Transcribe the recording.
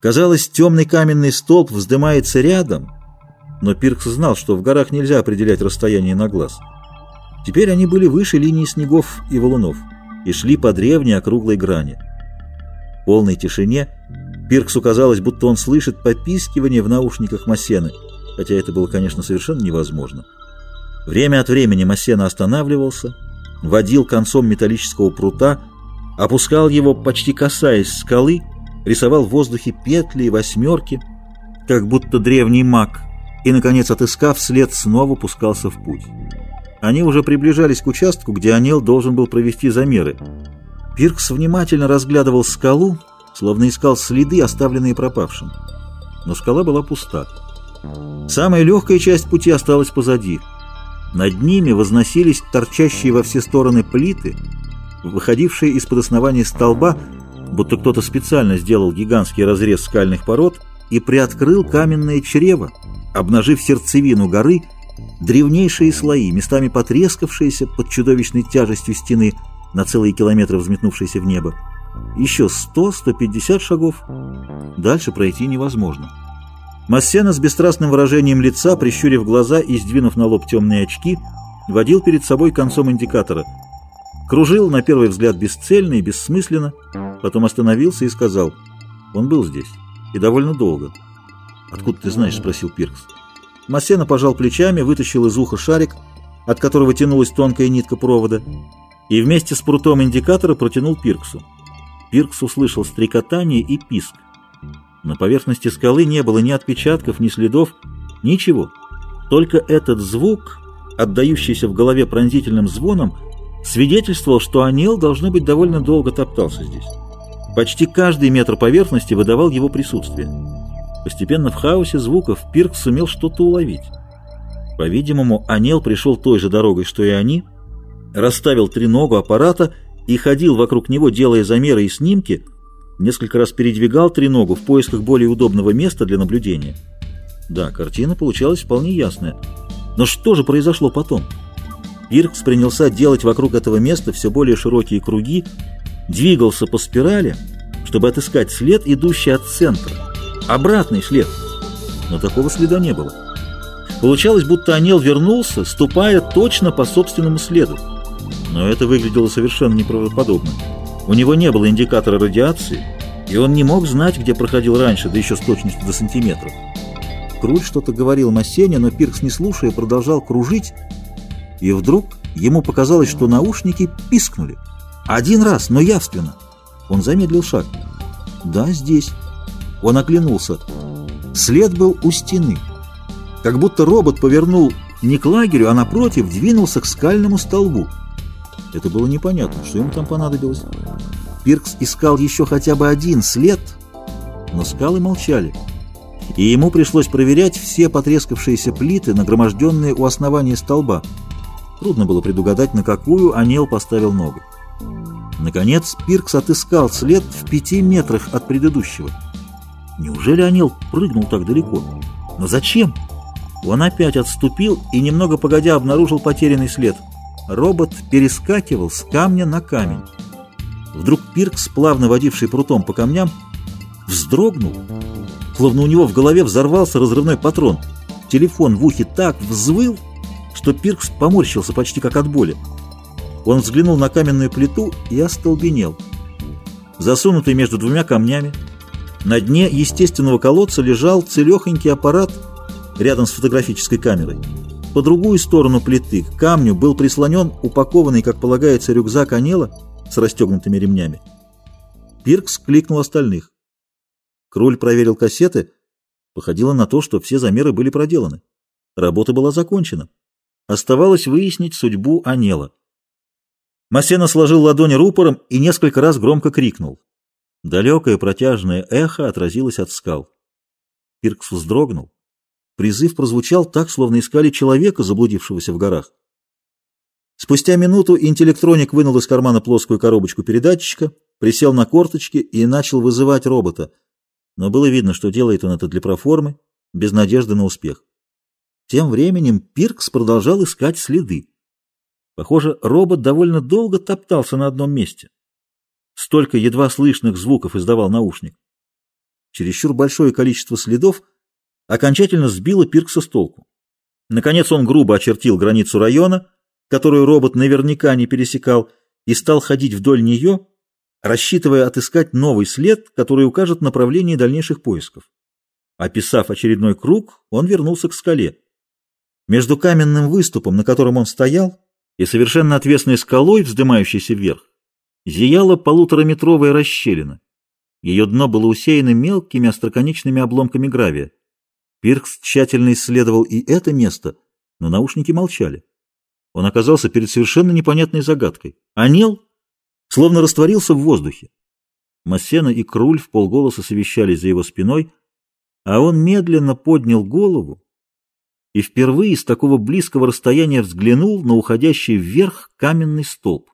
Казалось, темный каменный столб вздымается рядом, но Пиркс знал, что в горах нельзя определять расстояние на глаз. Теперь они были выше линии снегов и валунов и шли по древней округлой грани. В полной тишине Пирксу казалось, будто он слышит попискивание в наушниках Массены, хотя это было, конечно, совершенно невозможно. Время от времени Массена останавливался, водил концом металлического прута, опускал его, почти касаясь скалы, рисовал в воздухе петли и восьмерки, как будто древний маг, и, наконец, отыскав след, снова пускался в путь. Они уже приближались к участку, где Анел должен был провести замеры. Пиркс внимательно разглядывал скалу, словно искал следы, оставленные пропавшим. Но скала была пуста. Самая легкая часть пути осталась позади. Над ними возносились торчащие во все стороны плиты, выходившие из-под основания столба, будто кто-то специально сделал гигантский разрез скальных пород и приоткрыл каменное чрево, обнажив сердцевину горы, древнейшие слои, местами потрескавшиеся под чудовищной тяжестью стены, на целые километры взметнувшиеся в небо. Еще 100-150 шагов. Дальше пройти невозможно. Массена с бесстрастным выражением лица, прищурив глаза и сдвинув на лоб темные очки, водил перед собой концом индикатора. Кружил, на первый взгляд, бесцельно и бессмысленно, потом остановился и сказал, «Он был здесь, и довольно долго». «Откуда ты знаешь?» — спросил Пиркс. Массена пожал плечами, вытащил из уха шарик, от которого тянулась тонкая нитка провода, и вместе с прутом индикатора протянул Пирксу. Пиркс услышал стрекотание и писк. На поверхности скалы не было ни отпечатков, ни следов, ничего. Только этот звук, отдающийся в голове пронзительным звоном, свидетельствовал, что Анел, должно быть, довольно долго топтался здесь. Почти каждый метр поверхности выдавал его присутствие. Постепенно в хаосе звуков Пиркс сумел что-то уловить. По-видимому, Анел пришел той же дорогой, что и они, расставил треногу аппарата и ходил вокруг него, делая замеры и снимки, несколько раз передвигал треногу в поисках более удобного места для наблюдения. Да, картина получалась вполне ясная. Но что же произошло потом? Пиркс принялся делать вокруг этого места все более широкие круги, двигался по спирали, чтобы отыскать след, идущий от центра. Обратный след. Но такого следа не было. Получалось, будто Анел вернулся, ступая точно по собственному следу но это выглядело совершенно неправдоподобно. У него не было индикатора радиации, и он не мог знать, где проходил раньше, да еще с точностью до сантиметров. Круль что-то говорил Массене, но Пиркс, не слушая, продолжал кружить, и вдруг ему показалось, что наушники пискнули. Один раз, но явственно. Он замедлил шаг. «Да, здесь». Он оглянулся. След был у стены. Как будто робот повернул не к лагерю, а напротив двинулся к скальному столбу. Это было непонятно, что ему там понадобилось. Пиркс искал еще хотя бы один след, но скалы молчали. И ему пришлось проверять все потрескавшиеся плиты, нагроможденные у основания столба. Трудно было предугадать, на какую Анел поставил ногу. Наконец Пиркс отыскал след в пяти метрах от предыдущего. Неужели Анел прыгнул так далеко? Но зачем? Он опять отступил и немного погодя обнаружил потерянный след – робот перескакивал с камня на камень. Вдруг Пиркс, плавно водивший прутом по камням, вздрогнул, словно у него в голове взорвался разрывной патрон. Телефон в ухе так взвыл, что Пиркс поморщился почти как от боли. Он взглянул на каменную плиту и остолбенел. Засунутый между двумя камнями, на дне естественного колодца лежал целехонький аппарат рядом с фотографической камерой. По другую сторону плиты к камню был прислонен упакованный, как полагается, рюкзак Анела с расстегнутыми ремнями. Пиркс кликнул остальных. Круль проверил кассеты. Походило на то, что все замеры были проделаны. Работа была закончена. Оставалось выяснить судьбу Анела. Масена сложил ладони рупором и несколько раз громко крикнул. Далекое протяжное эхо отразилось от скал. Пиркс вздрогнул. Призыв прозвучал так, словно искали человека, заблудившегося в горах. Спустя минуту интеллектроник вынул из кармана плоскую коробочку передатчика, присел на корточки и начал вызывать робота. Но было видно, что делает он это для проформы, без надежды на успех. Тем временем Пиркс продолжал искать следы. Похоже, робот довольно долго топтался на одном месте. Столько едва слышных звуков издавал наушник. чересчур большое количество следов окончательно сбило Пиркса с толку. Наконец он грубо очертил границу района, которую робот наверняка не пересекал, и стал ходить вдоль нее, рассчитывая отыскать новый след, который укажет направление дальнейших поисков. Описав очередной круг, он вернулся к скале. Между каменным выступом, на котором он стоял, и совершенно отвесной скалой, вздымающейся вверх, зияла полутораметровая расщелина. Ее дно было усеяно мелкими остроконечными обломками гравия. Пиркс тщательно исследовал и это место, но наушники молчали. Он оказался перед совершенно непонятной загадкой. Анел словно растворился в воздухе. Массена и Круль в полголоса совещались за его спиной, а он медленно поднял голову и впервые с такого близкого расстояния взглянул на уходящий вверх каменный столб.